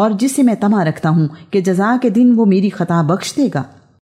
اور جس سے میں تما رکھتا ہوں کہ جزا کے دن وہ میری خطا بخش دے گا۔